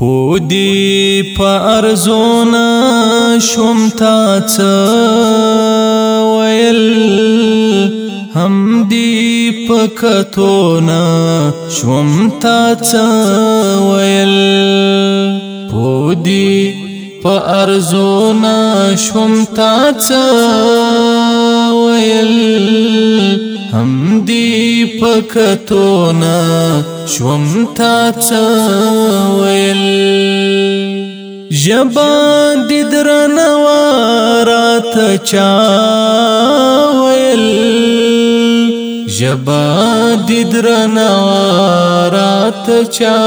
پودی پر زونا شوم تا څ ویل هم دی پکتونا شوم تا څ ویل پودی پر زونا شوم تا څ ویل هم دی پکتونا شوم تا څ ویل جبان دې درنوارات چا ویل جبان دې درنوارات چا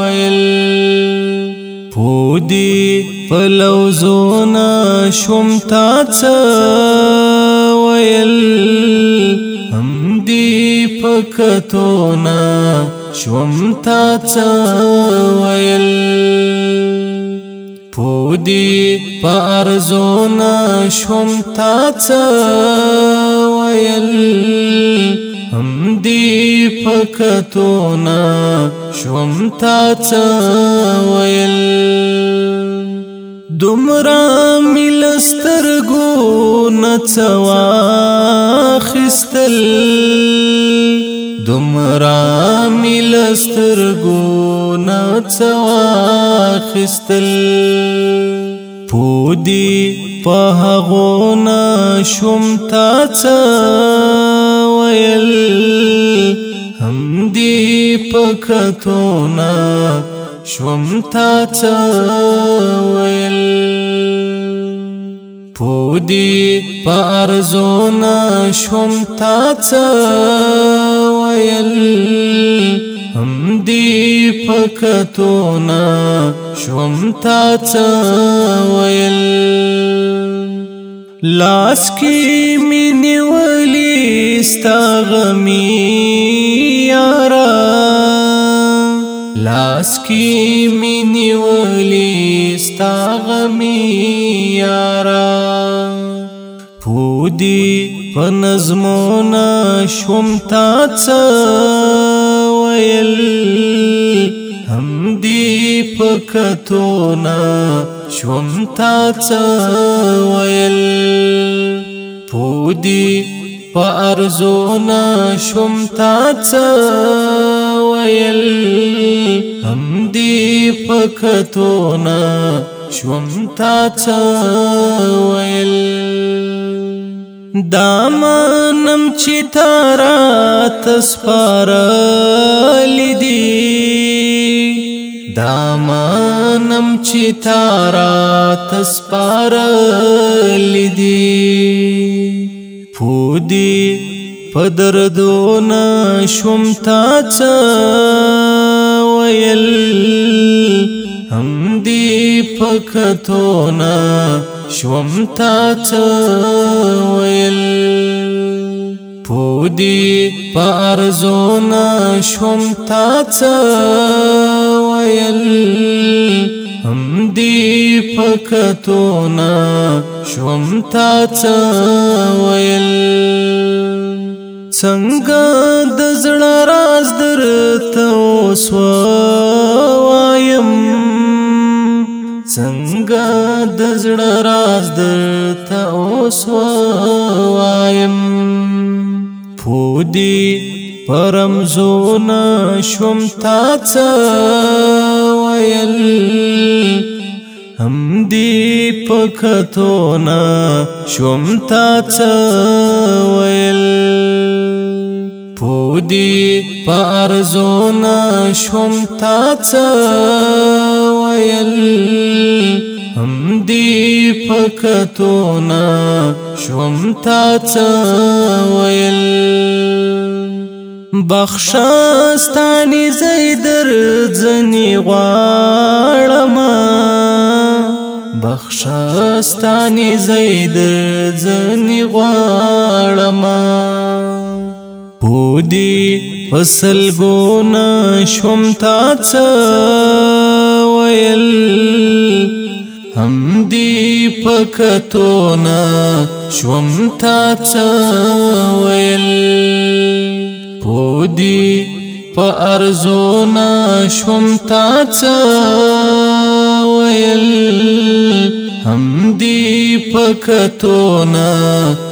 ویل پودي پلوزونا شومتا څا ویل هم دې پکتونا شومتا څا دی پارزونا شوم تا ویل هم دی پکتونا شوم تا ویل دمرا ملسترگو نڅوا خستل گمرا ملستر گو نڅوا خستل پودی په غونا شوم تا څ ویل هم دی پکتونا شوم تا څ ویل پودی په ارزونا شوم تا څ ویل هم دی پکتونا شوم تا ویل لاس کی منی ولی استغمی یارا لاس کی منی ولی استغمی یارا هودي فنظمونا شوم تا ويل هم دي پکتونا شوم تا ويل پودي پارزونا شوم تا ويل هم دي پکتونا شوم تا دا منم چې تارا تسپارل دي دا منم چې تارا تسپارل دي فودي پدر دون شوم تا چ ويل هم دي پکتونه شوم تا ویل پودی پارزونا شوم تا ویل هم دی پکتونا شوم تا ویل څنګه د زړه راز درته وسوایم څنګه د زړه راز درته اوس وایم پودي پرم زونه شوم تا څه ویل هم دی پکتونه شوم تا څه ویل پودي پرزونه شوم تا څه ویل هم دی پکتونا شوم تا ویل بخشاستانی زیدر زنی غواړم بخشاستانی زیدر زنی غواړم پودی فصل ګونا شوم تا ویل هم دی پکتونا شوم تا ویل پودی په ارزونا شوم تا ویل هم دی پکتونا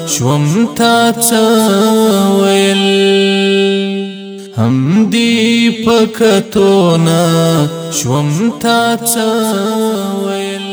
شوم تا ویل هم دی پکتونه شوم تا څه ویل